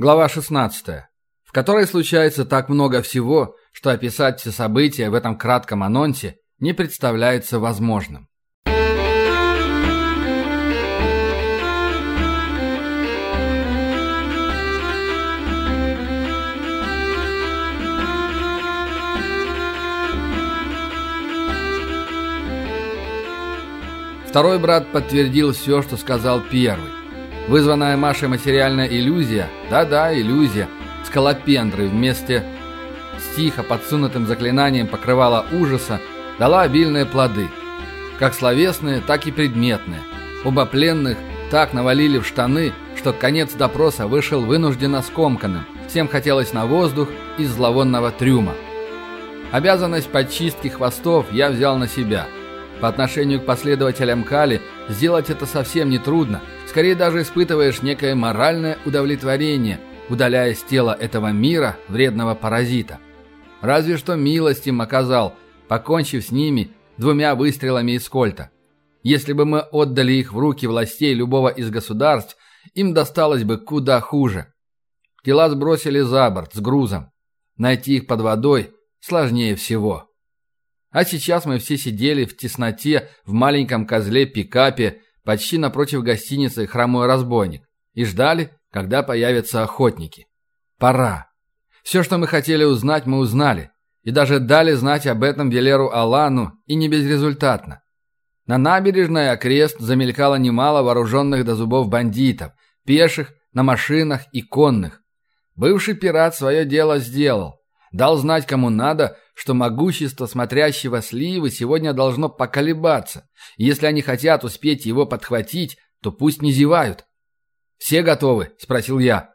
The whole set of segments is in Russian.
Глава 16, в которой случается так много всего, что описать все события в этом кратком анонсе не представляется возможным. Второй брат подтвердил все, что сказал первый. Вызванная Машей материальная иллюзия, да-да, иллюзия, скалопендры вместе с тихо подсунутым заклинанием покрывала ужаса, дала обильные плоды. Как словесные, так и предметные. Оба пленных так навалили в штаны, что конец допроса вышел вынужденно скомканным. Всем хотелось на воздух из зловонного трюма. Обязанность подчистки хвостов я взял на себя. По отношению к последователям Кали сделать это совсем не трудно – Скорее даже испытываешь некое моральное удовлетворение, удаляя с тела этого мира вредного паразита. Разве что милость им оказал, покончив с ними двумя выстрелами из кольта. Если бы мы отдали их в руки властей любого из государств, им досталось бы куда хуже. Тела сбросили за борт с грузом. Найти их под водой сложнее всего. А сейчас мы все сидели в тесноте в маленьком козле-пикапе почти напротив гостиницы «Хромой разбойник» и ждали, когда появятся охотники. Пора. Все, что мы хотели узнать, мы узнали. И даже дали знать об этом Велеру Алану, и не безрезультатно. На набережной окрест замелькало немало вооруженных до зубов бандитов, пеших, на машинах и конных. Бывший пират свое дело сделал. Дал знать кому надо, что могущество смотрящего сливы сегодня должно поколебаться. И если они хотят успеть его подхватить, то пусть не зевают. «Все готовы?» – спросил я.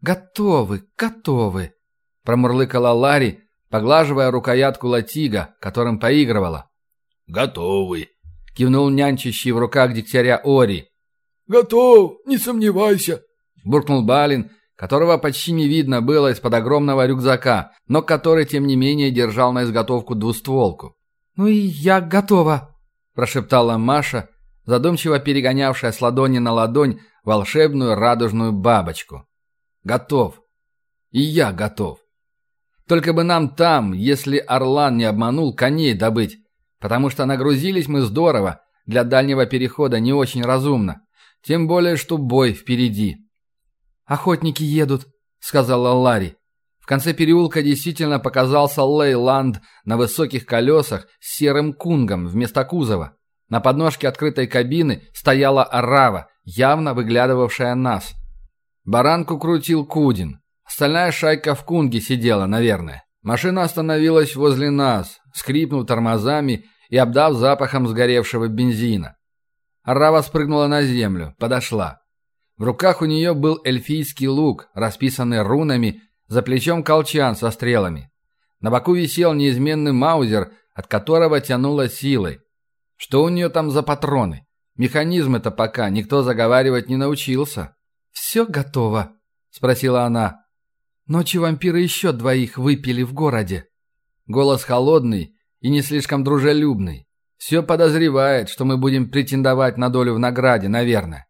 «Готовы, готовы», – промурлыкала Ларри, поглаживая рукоятку латига, которым поигрывала. «Готовы», – кивнул нянчащий в руках дегтяря Ори. «Готов, не сомневайся», – буркнул Балин – которого почти не видно было из-под огромного рюкзака, но который, тем не менее, держал на изготовку двустволку. «Ну и я готова», – прошептала Маша, задумчиво перегонявшая с ладони на ладонь волшебную радужную бабочку. «Готов. И я готов. Только бы нам там, если Орлан не обманул, коней добыть, потому что нагрузились мы здорово, для дальнего перехода не очень разумно, тем более, что бой впереди». «Охотники едут», — сказала Ларри. В конце переулка действительно показался Лейланд на высоких колесах с серым кунгом вместо кузова. На подножке открытой кабины стояла арава, явно выглядывавшая нас. Баранку крутил Кудин. Остальная шайка в кунге сидела, наверное. Машина остановилась возле нас, скрипнув тормозами и обдав запахом сгоревшего бензина. Арава спрыгнула на землю, подошла. В руках у нее был эльфийский лук, расписанный рунами, за плечом колчан со стрелами. На боку висел неизменный маузер, от которого тянуло силой. Что у нее там за патроны? Механизмы-то пока никто заговаривать не научился. «Все готово?» – спросила она. «Ночью вампиры еще двоих выпили в городе». Голос холодный и не слишком дружелюбный. Все подозревает, что мы будем претендовать на долю в награде, наверное.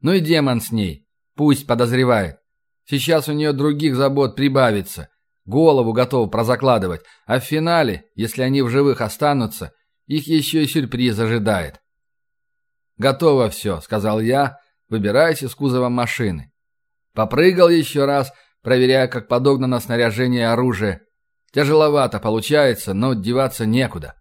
Ну и демон с ней. Пусть подозревает. Сейчас у нее других забот прибавится. Голову готов прозакладывать. А в финале, если они в живых останутся, их еще и сюрприз ожидает. «Готово все», — сказал я, выбираясь из кузова машины. Попрыгал еще раз, проверяя, как подогнано снаряжение и оружие. Тяжеловато получается, но деваться некуда.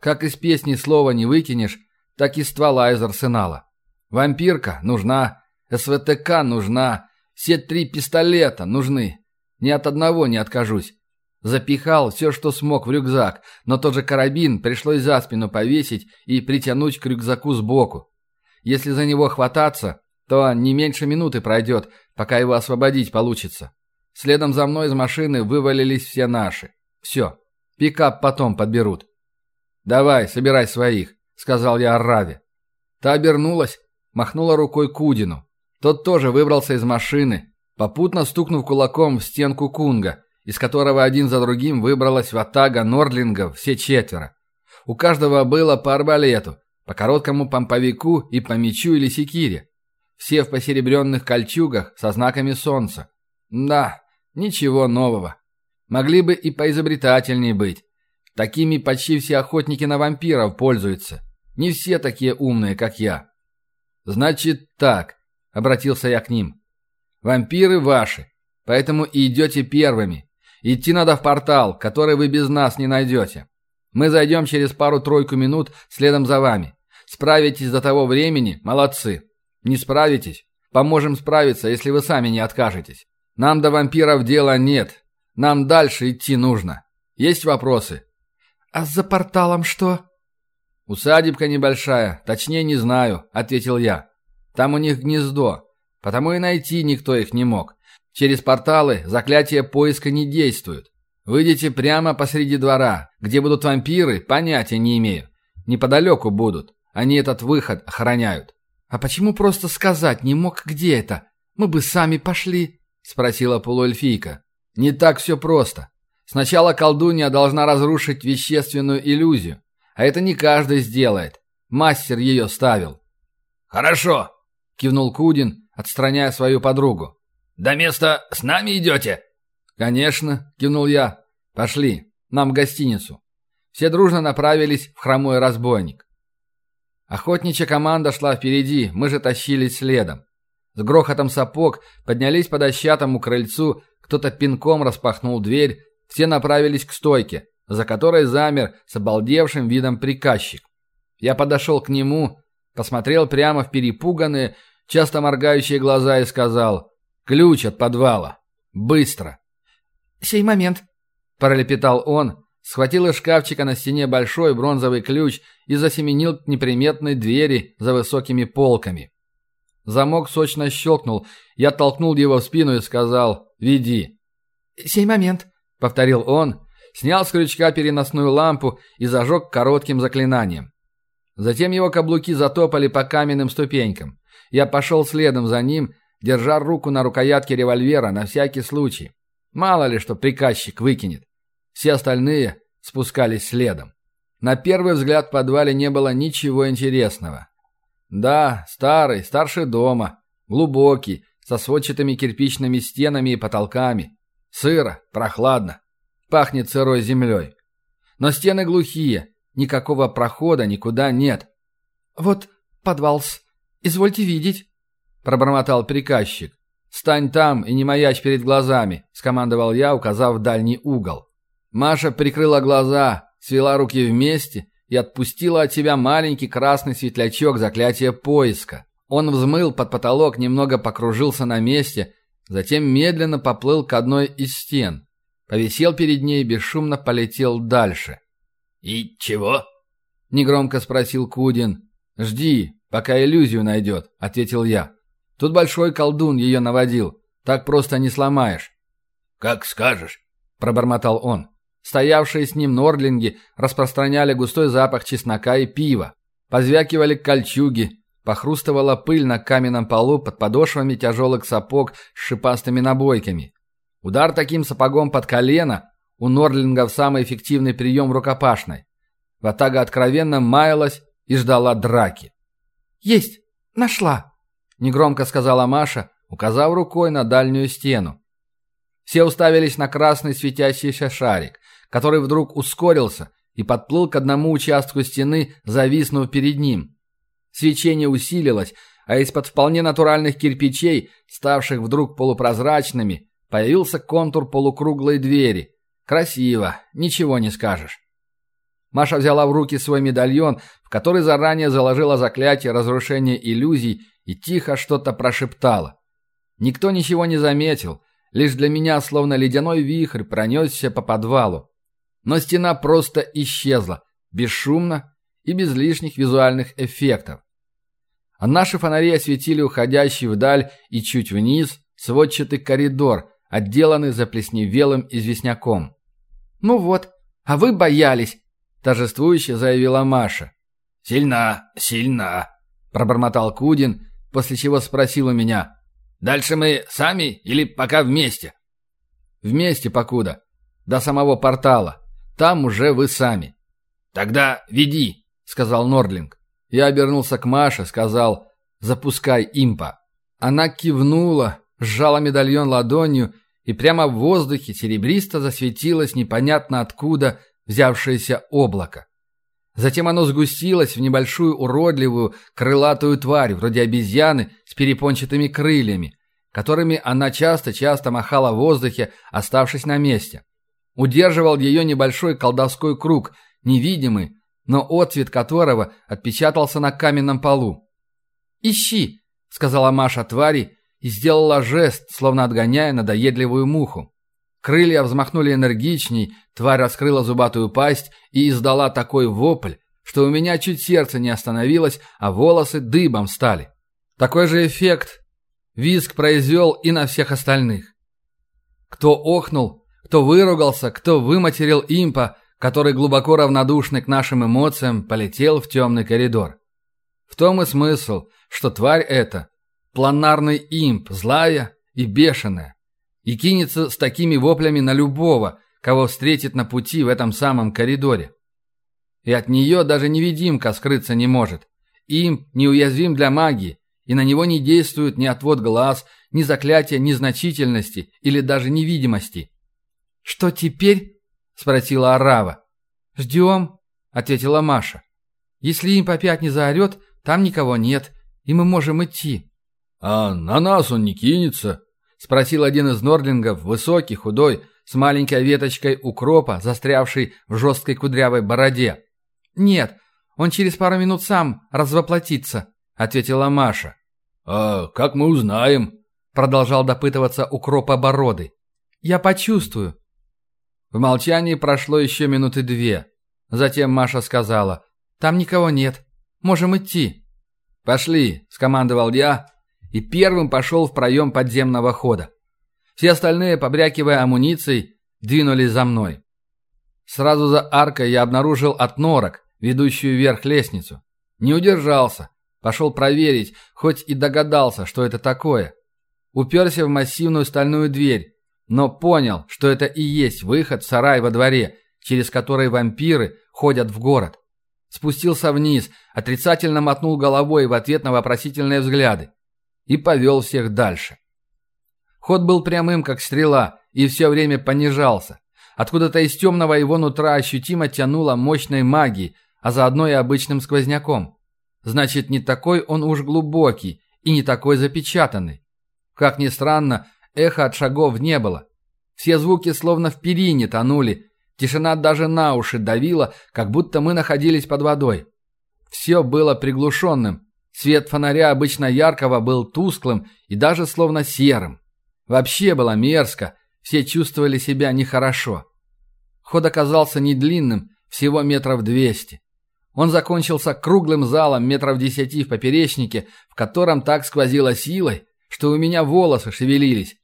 Как из песни слова не выкинешь, так и ствола из арсенала. Вампирка нужна, СВТК нужна, все три пистолета нужны. Ни от одного не откажусь. Запихал все, что смог в рюкзак, но тот же карабин пришлось за спину повесить и притянуть к рюкзаку сбоку. Если за него хвататься, то не меньше минуты пройдет, пока его освободить получится. Следом за мной из машины вывалились все наши. Все, пикап потом подберут. «Давай, собирай своих», — сказал я Арраве. Та обернулась, махнула рукой Кудину. Тот тоже выбрался из машины, попутно стукнув кулаком в стенку Кунга, из которого один за другим выбралась ватага нордлингов все четверо. У каждого было по арбалету, по короткому помповику и по мечу или секире. Все в посеребренных кольчугах со знаками солнца. Да, ничего нового. Могли бы и поизобретательней быть. Такими почти все охотники на вампиров пользуются. Не все такие умные, как я. Значит так, обратился я к ним. Вампиры ваши, поэтому и идете первыми. Идти надо в портал, который вы без нас не найдете. Мы зайдем через пару-тройку минут следом за вами. Справитесь до того времени – молодцы. Не справитесь – поможем справиться, если вы сами не откажетесь. Нам до вампиров дела нет. Нам дальше идти нужно. Есть вопросы? А за порталом что? Усадебка небольшая, точнее не знаю, ответил я. Там у них гнездо, потому и найти никто их не мог. Через порталы заклятия поиска не действуют. Выйдите прямо посреди двора. Где будут вампиры, понятия не имею. Неподалеку будут. Они этот выход охраняют. «А почему просто сказать не мог, где это? Мы бы сами пошли», — спросила полуэльфийка. «Не так все просто. Сначала колдунья должна разрушить вещественную иллюзию. А это не каждый сделает. Мастер ее ставил». «Хорошо», — кивнул Кудин, отстраняя свою подругу. «До места с нами идете?» «Конечно», — кивнул я. «Пошли, нам в гостиницу». Все дружно направились в хромой разбойник. Охотничья команда шла впереди, мы же тащились следом. С грохотом сапог поднялись по дощатому крыльцу, кто-то пинком распахнул дверь, все направились к стойке, за которой замер с обалдевшим видом приказчик. Я подошел к нему, посмотрел прямо в перепуганные, часто моргающие глаза и сказал «Ключ от подвала! Быстро!» «Сей момент», — пролепетал он, схватил из шкафчика на стене большой бронзовый ключ и засеменил к неприметной двери за высокими полками. Замок сочно щелкнул, я толкнул его в спину и сказал «Веди». «Сей момент», — повторил он, снял с крючка переносную лампу и зажег коротким заклинанием. Затем его каблуки затопали по каменным ступенькам. Я пошел следом за ним, держа руку на рукоятке револьвера на всякий случай. Мало ли что приказчик выкинет. Все остальные спускались следом. На первый взгляд в подвале не было ничего интересного. Да, старый, старше дома, глубокий, со сводчатыми кирпичными стенами и потолками. Сыро, прохладно. Пахнет сырой землей. Но стены глухие, никакого прохода никуда нет. «Вот подвал-с, извольте видеть», — пробормотал приказчик. «Стань там и не маячь перед глазами», — скомандовал я, указав дальний угол. Маша прикрыла глаза, свела руки вместе и отпустила от себя маленький красный светлячок заклятия поиска. Он взмыл под потолок, немного покружился на месте, затем медленно поплыл к одной из стен. Повисел перед ней и бесшумно полетел дальше. «И чего?» — негромко спросил Кудин. «Жди, пока иллюзию найдет», — ответил я. Тут большой колдун ее наводил. Так просто не сломаешь». «Как скажешь», — пробормотал он. Стоявшие с ним нордлинги распространяли густой запах чеснока и пива. Позвякивали кольчуги, похрустывала пыль на каменном полу под подошвами тяжелых сапог с шипастыми набойками. Удар таким сапогом под колено у нордлингов самый эффективный прием рукопашной. Ватага откровенно маялась и ждала драки. «Есть! Нашла!» негромко сказала Маша, указав рукой на дальнюю стену. Все уставились на красный светящийся шарик, который вдруг ускорился и подплыл к одному участку стены, зависнув перед ним. Свечение усилилось, а из-под вполне натуральных кирпичей, ставших вдруг полупрозрачными, появился контур полукруглой двери. Красиво, ничего не скажешь. Маша взяла в руки свой медальон, в который заранее заложила заклятие разрушения иллюзий и тихо что-то прошептала. Никто ничего не заметил, лишь для меня словно ледяной вихрь пронесся по подвалу. Но стена просто исчезла, бесшумно и без лишних визуальных эффектов. А наши фонари осветили уходящий вдаль и чуть вниз сводчатый коридор, отделанный заплесневелым известняком. «Ну вот, а вы боялись!» – торжествующе заявила Маша. «Сильна, сильна!» – пробормотал Кудин после чего спросил у меня. «Дальше мы сами или пока вместе?» «Вместе покуда. До самого портала. Там уже вы сами». «Тогда веди», — сказал Нордлинг. Я обернулся к Маше, сказал «Запускай импа». Она кивнула, сжала медальон ладонью, и прямо в воздухе серебристо засветилось непонятно откуда взявшееся облако. Затем оно сгустилось в небольшую уродливую крылатую тварь, вроде обезьяны с перепончатыми крыльями, которыми она часто-часто махала в воздухе, оставшись на месте. Удерживал ее небольшой колдовской круг, невидимый, но отцвет которого отпечатался на каменном полу. «Ищи!» — сказала Маша твари и сделала жест, словно отгоняя надоедливую муху. Крылья взмахнули энергичней, тварь раскрыла зубатую пасть и издала такой вопль, что у меня чуть сердце не остановилось, а волосы дыбом стали. Такой же эффект визг произвел и на всех остальных. Кто охнул, кто выругался, кто выматерил импа, который глубоко равнодушный к нашим эмоциям полетел в темный коридор. В том и смысл, что тварь эта – планарный имп, злая и бешеная, и кинется с такими воплями на любого, кого встретит на пути в этом самом коридоре. И от нее даже невидимка скрыться не может. Имп неуязвим для магии, и на него не действует ни отвод глаз, ни заклятие незначительности или даже невидимости. «Что теперь?» – спросила Арава. «Ждем», – ответила Маша. «Если имп опять не заорет, там никого нет, и мы можем идти». «А на нас он не кинется?» — спросил один из нордлингов, высокий, худой, с маленькой веточкой укропа, застрявший в жесткой кудрявой бороде. «Нет, он через пару минут сам развоплотится», — ответила Маша. «А как мы узнаем?» — продолжал допытываться укропа бороды. «Я почувствую». В молчании прошло еще минуты две. Затем Маша сказала, «Там никого нет. Можем идти». «Пошли», — скомандовал я, и первым пошел в проем подземного хода. Все остальные, побрякивая амуницией, двинулись за мной. Сразу за аркой я обнаружил отнорок, ведущую вверх лестницу. Не удержался, пошел проверить, хоть и догадался, что это такое. Уперся в массивную стальную дверь, но понял, что это и есть выход в сарай во дворе, через который вампиры ходят в город. Спустился вниз, отрицательно мотнул головой в ответ на вопросительные взгляды и повел всех дальше. Ход был прямым, как стрела, и все время понижался. Откуда-то из темного его нутра ощутимо тянуло мощной магией, а заодно и обычным сквозняком. Значит, не такой он уж глубокий и не такой запечатанный. Как ни странно, эха от шагов не было. Все звуки словно в перине тонули, Тишина даже на уши давила, как будто мы находились под водой. Все было приглушенным. Свет фонаря обычно яркого был тусклым и даже словно серым. Вообще было мерзко, все чувствовали себя нехорошо. Ход оказался не длинным, всего метров двести. Он закончился круглым залом метров десяти в поперечнике, в котором так сквозило силой, что у меня волосы шевелились.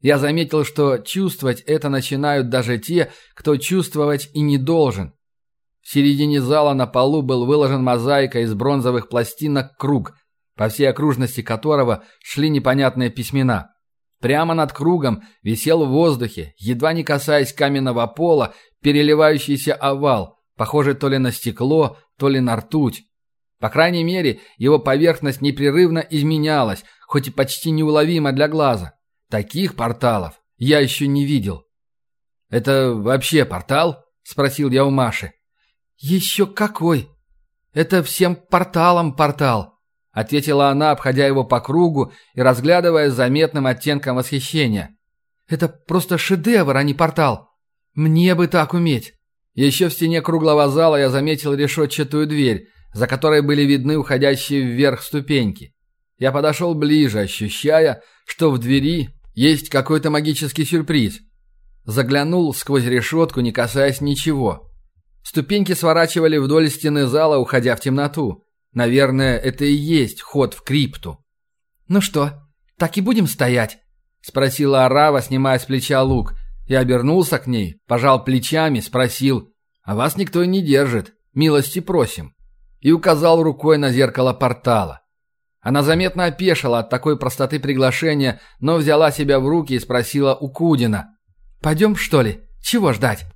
Я заметил, что чувствовать это начинают даже те, кто чувствовать и не должен. В середине зала на полу был выложен мозаика из бронзовых пластинок круг, по всей окружности которого шли непонятные письмена. Прямо над кругом висел в воздухе, едва не касаясь каменного пола, переливающийся овал, похожий то ли на стекло, то ли на ртуть. По крайней мере, его поверхность непрерывно изменялась, хоть и почти неуловимо для глаза. Таких порталов я еще не видел. «Это вообще портал?» – спросил я у Маши. «Еще какой? Это всем порталом портал», – ответила она, обходя его по кругу и разглядывая с заметным оттенком восхищения. «Это просто шедевр, а не портал. Мне бы так уметь». Еще в стене круглого зала я заметил решетчатую дверь, за которой были видны уходящие вверх ступеньки. Я подошел ближе, ощущая, что в двери есть какой-то магический сюрприз. Заглянул сквозь решетку, не касаясь ничего. Ступеньки сворачивали вдоль стены зала, уходя в темноту. Наверное, это и есть ход в крипту. «Ну что, так и будем стоять?» — спросила Арава, снимая с плеча лук. Я обернулся к ней, пожал плечами, спросил. «А вас никто и не держит. Милости просим». И указал рукой на зеркало портала. Она заметно опешила от такой простоты приглашения, но взяла себя в руки и спросила у Кудина. «Пойдем, что ли? Чего ждать?»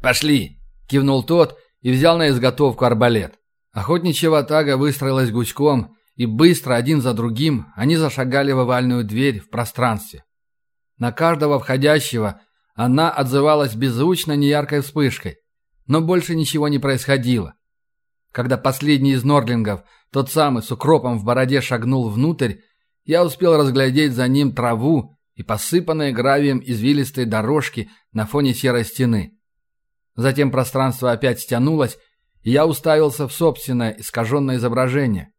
«Пошли!» – кивнул тот и взял на изготовку арбалет. Охотничья ватага выстроилась гуськом, и быстро, один за другим, они зашагали в овальную дверь в пространстве. На каждого входящего она отзывалась беззвучно неяркой вспышкой, но больше ничего не происходило. Когда последний из нордлингов, тот самый с укропом в бороде, шагнул внутрь, я успел разглядеть за ним траву и посыпанные гравием извилистые дорожки на фоне серой стены. Затем пространство опять стянулось, и я уставился в собственное искаженное изображение.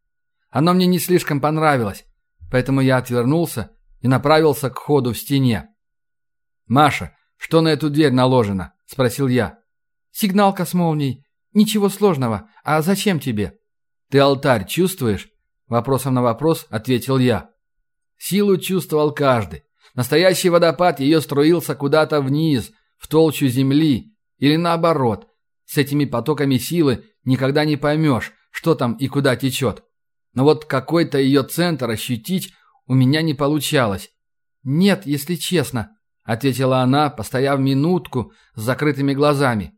Оно мне не слишком понравилось, поэтому я отвернулся и направился к ходу в стене. «Маша, что на эту дверь наложено?» – спросил я. «Сигналка с молнией. Ничего сложного. А зачем тебе?» «Ты алтарь чувствуешь?» Вопросом на вопрос ответил я. Силу чувствовал каждый. Настоящий водопад ее струился куда-то вниз, в толщу земли, или наоборот. С этими потоками силы никогда не поймешь, что там и куда течет. Но вот какой-то ее центр ощутить у меня не получалось. «Нет, если честно», — ответила она, постояв минутку с закрытыми глазами.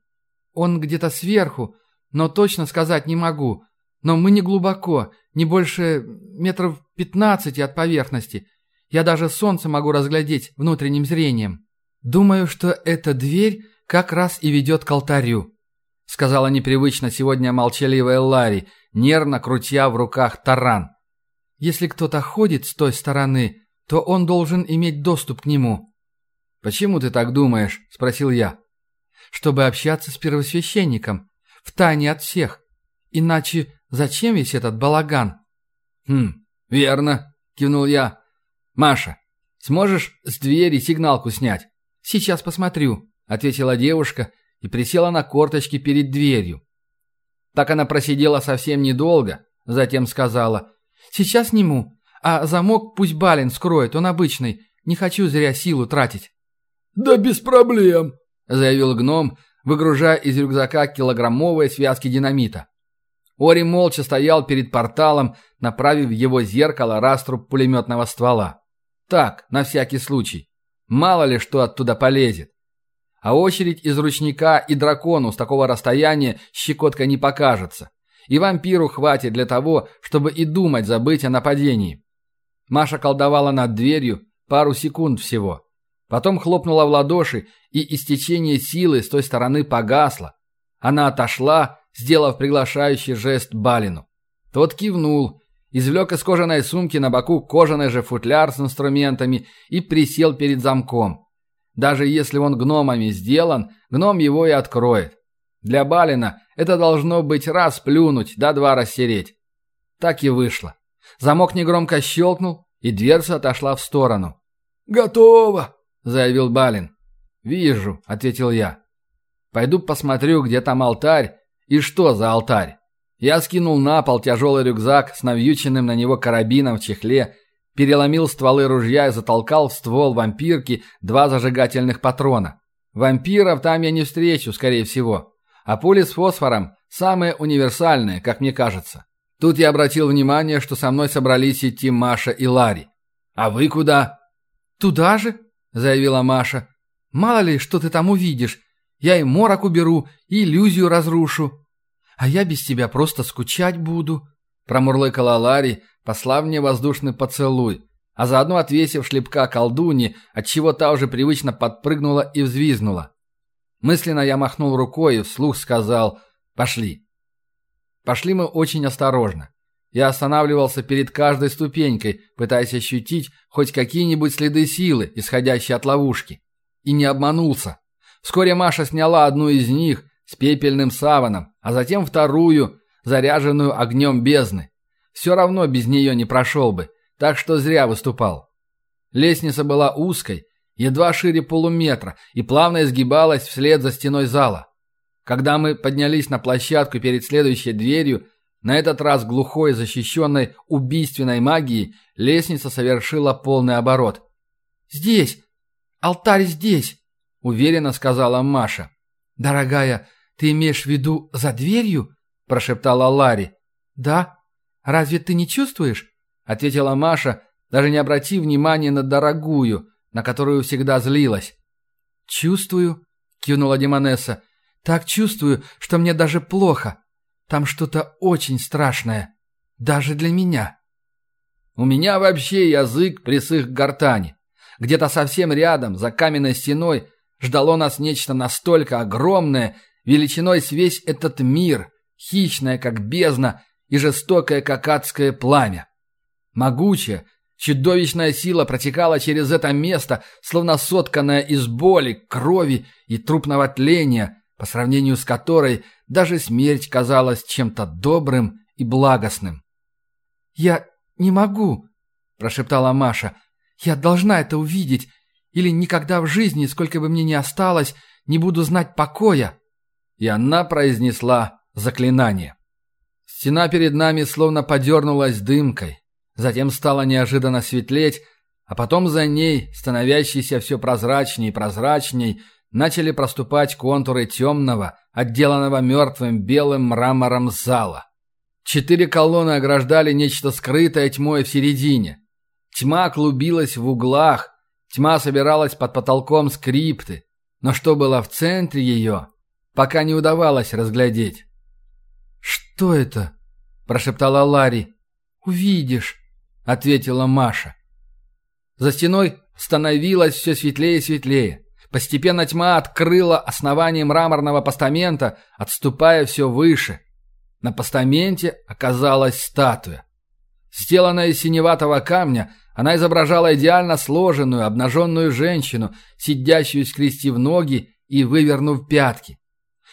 «Он где-то сверху, но точно сказать не могу. Но мы не глубоко, не больше метров пятнадцати от поверхности. Я даже солнце могу разглядеть внутренним зрением. Думаю, что эта дверь как раз и ведет к алтарю», — сказала непривычно сегодня молчаливая Ларри, нервно крутя в руках таран. «Если кто-то ходит с той стороны, то он должен иметь доступ к нему». «Почему ты так думаешь?» – спросил я. «Чтобы общаться с первосвященником, в тайне от всех. Иначе зачем весь этот балаган?» «Хм, верно», – кивнул я. «Маша, сможешь с двери сигналку снять?» «Сейчас посмотрю», – ответила девушка и присела на корточки перед дверью. Так она просидела совсем недолго, затем сказала «Сейчас сниму, а замок пусть Балин скроет, он обычный, не хочу зря силу тратить». «Да без проблем», — заявил гном, выгружая из рюкзака килограммовые связки динамита. Ори молча стоял перед порталом, направив в его зеркало раструб пулеметного ствола. Так, на всякий случай. Мало ли что оттуда полезет. А очередь из ручника и дракону с такого расстояния щекотка не покажется. И вампиру хватит для того, чтобы и думать забыть о нападении. Маша колдовала над дверью пару секунд всего. Потом хлопнула в ладоши, и истечение силы с той стороны погасло. Она отошла, сделав приглашающий жест Балину. Тот кивнул, извлек из кожаной сумки на боку кожаный же футляр с инструментами и присел перед замком. Даже если он гномами сделан, гном его и откроет. Для Балина это должно быть раз плюнуть, да два растереть. Так и вышло. Замок негромко щелкнул, и дверца отошла в сторону. «Готово!» – заявил Балин. «Вижу», – ответил я. «Пойду посмотрю, где там алтарь и что за алтарь». Я скинул на пол тяжелый рюкзак с навьюченным на него карабином в чехле переломил стволы ружья и затолкал в ствол вампирки два зажигательных патрона. Вампиров там я не встречу, скорее всего. А пули с фосфором самые универсальные, как мне кажется. Тут я обратил внимание, что со мной собрались идти Маша и Ларри. «А вы куда?» «Туда же», — заявила Маша. «Мало ли, что ты там увидишь. Я и морок уберу, и иллюзию разрушу. А я без тебя просто скучать буду», — промурлыкала Ларри, послав мне воздушный поцелуй, а заодно отвесив шлепка колдуни, отчего та уже привычно подпрыгнула и взвизгнула. Мысленно я махнул рукой и вслух сказал «Пошли». Пошли мы очень осторожно. Я останавливался перед каждой ступенькой, пытаясь ощутить хоть какие-нибудь следы силы, исходящие от ловушки. И не обманулся. Вскоре Маша сняла одну из них с пепельным саваном, а затем вторую, заряженную огнем бездны. Все равно без нее не прошел бы, так что зря выступал. Лестница была узкой, едва шире полуметра, и плавно изгибалась вслед за стеной зала. Когда мы поднялись на площадку перед следующей дверью, на этот раз глухой, защищенной убийственной магией, лестница совершила полный оборот. «Здесь! Алтарь здесь!» — уверенно сказала Маша. «Дорогая, ты имеешь в виду за дверью?» – прошептала Ларри. «Да», «Разве ты не чувствуешь?» — ответила Маша, даже не обратив внимания на дорогую, на которую всегда злилась. «Чувствую», — кивнула Демонесса. «Так чувствую, что мне даже плохо. Там что-то очень страшное. Даже для меня». У меня вообще язык присых к гортани. Где-то совсем рядом, за каменной стеной, ждало нас нечто настолько огромное, величиной с весь этот мир, хищное, как бездна, и жестокое, как адское пламя. Могучая, чудовищная сила протекала через это место, словно сотканная из боли, крови и трупного тления, по сравнению с которой даже смерть казалась чем-то добрым и благостным. «Я не могу», – прошептала Маша. «Я должна это увидеть, или никогда в жизни, сколько бы мне ни осталось, не буду знать покоя». И она произнесла заклинание. Стена перед нами словно подернулась дымкой, затем стала неожиданно светлеть, а потом за ней, становящейся все прозрачней и прозрачней, начали проступать контуры темного, отделанного мертвым белым мрамором зала. Четыре колонны ограждали нечто скрытое тьмой в середине. Тьма клубилась в углах, тьма собиралась под потолком скрипты, но что было в центре ее, пока не удавалось разглядеть. «Что это?» – прошептала Ларри. «Увидишь», – ответила Маша. За стеной становилось все светлее и светлее. Постепенно тьма открыла основание мраморного постамента, отступая все выше. На постаменте оказалась статуя. Сделанная из синеватого камня, она изображала идеально сложенную, обнаженную женщину, сидящую скрестив ноги и вывернув пятки.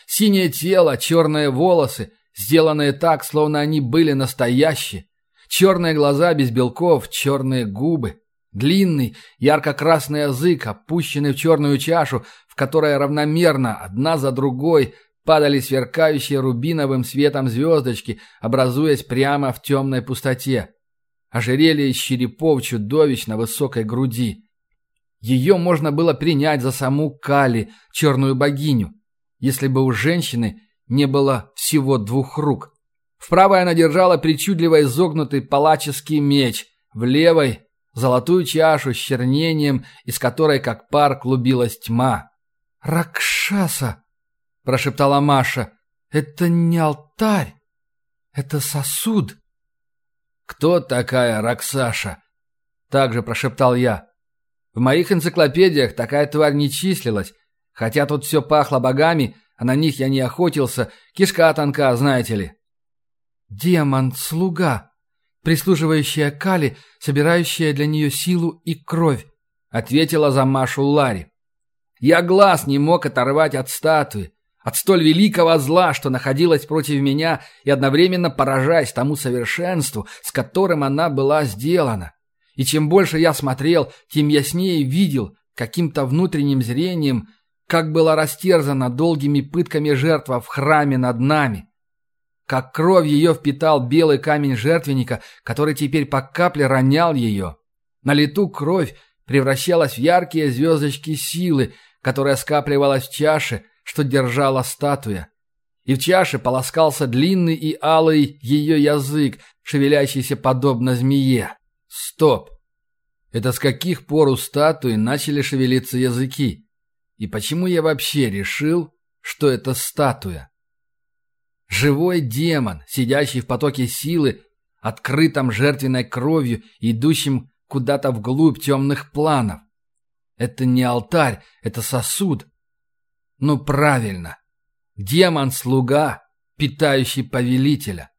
Синее тело, черные волосы, сделанные так, словно они были настоящие. Черные глаза без белков, черные губы. Длинный, ярко-красный язык, опущенный в черную чашу, в которой равномерно, одна за другой, падали сверкающие рубиновым светом звездочки, образуясь прямо в темной пустоте. Ожерелье из черепов чудовищно высокой груди. Ее можно было принять за саму Кали, черную богиню, если бы у женщины не было всего двух рук. В правой она держала причудливо изогнутый палаческий меч, в левой золотую чашу с чернением, из которой как пар клубилась тьма. «Ракшаса!» – прошептала Маша. «Это не алтарь, это сосуд». «Кто такая Раксаша?» – также прошептал я. В моих энциклопедиях такая тварь не числилась, хотя тут все пахло богами, а на них я не охотился, кишка тонка, знаете ли. «Демон-слуга», прислуживающая Кали, собирающая для нее силу и кровь», — ответила за Машу Ларри. «Я глаз не мог оторвать от статуи, от столь великого зла, что находилось против меня, и одновременно поражаясь тому совершенству, с которым она была сделана. И чем больше я смотрел, тем яснее видел, каким-то внутренним зрением, как была растерзана долгими пытками жертва в храме над нами» как кровь ее впитал белый камень жертвенника, который теперь по капле ронял ее. На лету кровь превращалась в яркие звездочки силы, которая скапливалась в чаше, что держала статуя. И в чаше полоскался длинный и алый ее язык, шевелящийся подобно змее. Стоп! Это с каких пор у статуи начали шевелиться языки? И почему я вообще решил, что это статуя? Живой демон, сидящий в потоке силы, открытом жертвенной кровью, идущим куда-то вглубь темных планов. Это не алтарь, это сосуд. Ну, правильно. Демон-слуга, питающий повелителя.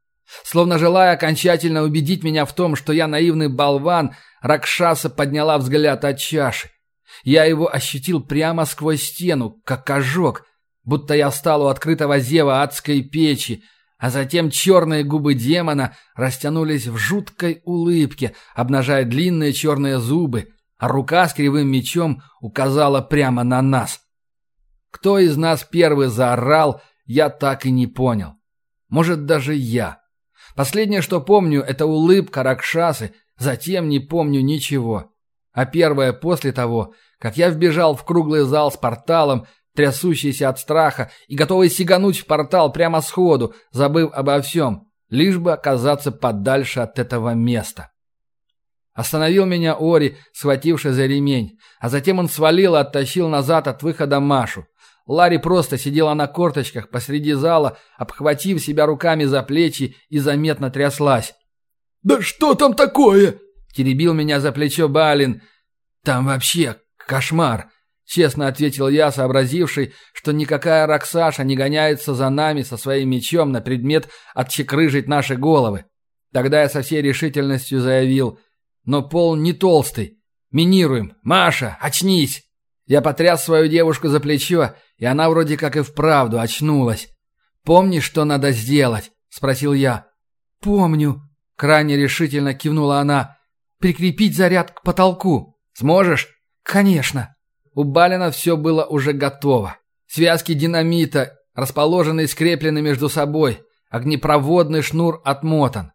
Словно желая окончательно убедить меня в том, что я наивный болван, Ракшаса подняла взгляд от чаши. Я его ощутил прямо сквозь стену, как ожог — будто я встал у открытого зева адской печи, а затем черные губы демона растянулись в жуткой улыбке, обнажая длинные черные зубы, а рука с кривым мечом указала прямо на нас. Кто из нас первый заорал, я так и не понял. Может, даже я. Последнее, что помню, это улыбка Ракшасы, затем не помню ничего. А первое после того, как я вбежал в круглый зал с порталом, трясущийся от страха и готовый сигануть в портал прямо сходу, забыв обо всем, лишь бы оказаться подальше от этого места. Остановил меня Ори, схвативший за ремень, а затем он свалил и оттащил назад от выхода Машу. Ларри просто сидела на корточках посреди зала, обхватив себя руками за плечи и заметно тряслась. «Да что там такое?» теребил меня за плечо Балин. «Там вообще кошмар!» Честно ответил я, сообразивший, что никакая Роксаша не гоняется за нами со своим мечом на предмет отчекрыжить наши головы. Тогда я со всей решительностью заявил, но пол не толстый. Минируем. Маша, очнись. Я потряс свою девушку за плечо, и она вроде как и вправду очнулась. «Помнишь, что надо сделать?» – спросил я. «Помню», – крайне решительно кивнула она. «Прикрепить заряд к потолку. Сможешь?» «Конечно». У Балина все было уже готово. Связки динамита, расположенные скреплены между собой. Огнепроводный шнур отмотан.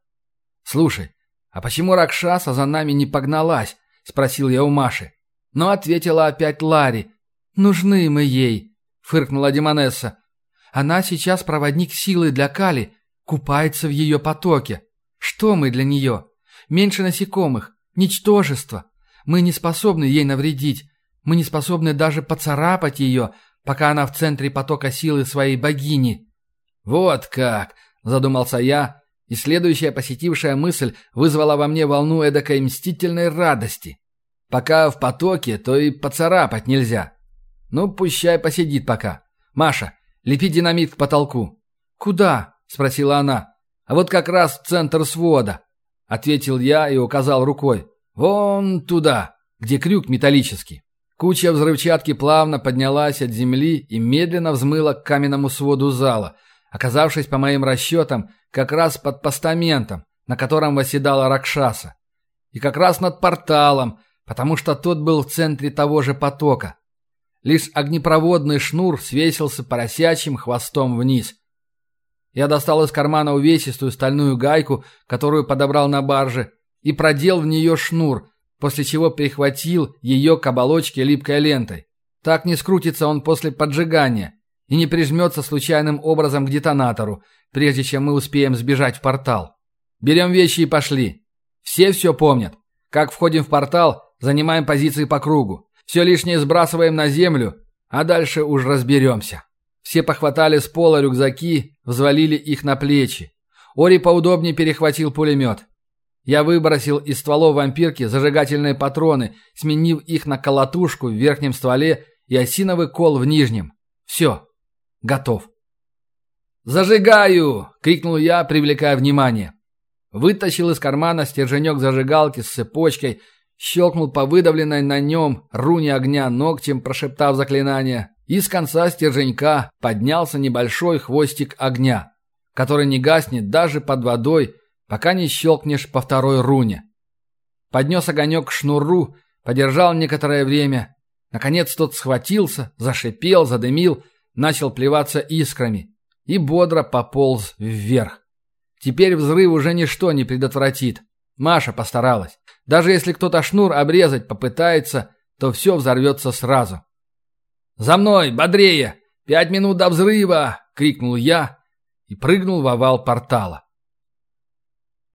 «Слушай, а почему Ракшаса за нами не погналась?» – спросил я у Маши. Но ответила опять Ларри. «Нужны мы ей», – фыркнула Демонесса. «Она сейчас проводник силы для Кали, купается в ее потоке. Что мы для нее? Меньше насекомых, ничтожество. Мы не способны ей навредить. Мы не способны даже поцарапать ее, пока она в центре потока силы своей богини». «Вот как!» – задумался я, и следующая посетившая мысль вызвала во мне волну эдакой мстительной радости. Пока в потоке, то и поцарапать нельзя. Ну, пущай посидит пока. Маша, лепи динамит к потолку. Куда? Спросила она. А вот как раз в центр свода. Ответил я и указал рукой. Вон туда, где крюк металлический. Куча взрывчатки плавно поднялась от земли и медленно взмыла к каменному своду зала, оказавшись, по моим расчетам, как раз под постаментом, на котором восседала Ракшаса. И как раз над порталом, потому что тот был в центре того же потока. Лишь огнепроводный шнур свесился поросячьим хвостом вниз. Я достал из кармана увесистую стальную гайку, которую подобрал на барже, и продел в нее шнур, после чего прихватил ее к оболочке липкой лентой. Так не скрутится он после поджигания и не прижмется случайным образом к детонатору, прежде чем мы успеем сбежать в портал. Берем вещи и пошли. Все все помнят. Как входим в портал, Занимаем позиции по кругу. Все лишнее сбрасываем на землю, а дальше уж разберемся. Все похватали с пола рюкзаки, взвалили их на плечи. Ори поудобнее перехватил пулемет. Я выбросил из стволов вампирки зажигательные патроны, сменив их на колотушку в верхнем стволе и осиновый кол в нижнем. Все. Готов. «Зажигаю!» — крикнул я, привлекая внимание. Вытащил из кармана стерженек зажигалки с цепочкой щелкнул по выдавленной на нем руне огня ногтем, прошептав заклинание, и с конца стерженька поднялся небольшой хвостик огня, который не гаснет даже под водой, пока не щелкнешь по второй руне. Поднес огонек к шнуру, подержал некоторое время. Наконец тот схватился, зашипел, задымил, начал плеваться искрами и бодро пополз вверх. Теперь взрыв уже ничто не предотвратит. Маша постаралась. Даже если кто-то шнур обрезать попытается, то все взорвется сразу. «За мной! Бодрее! Пять минут до взрыва!» — крикнул я и прыгнул в овал портала.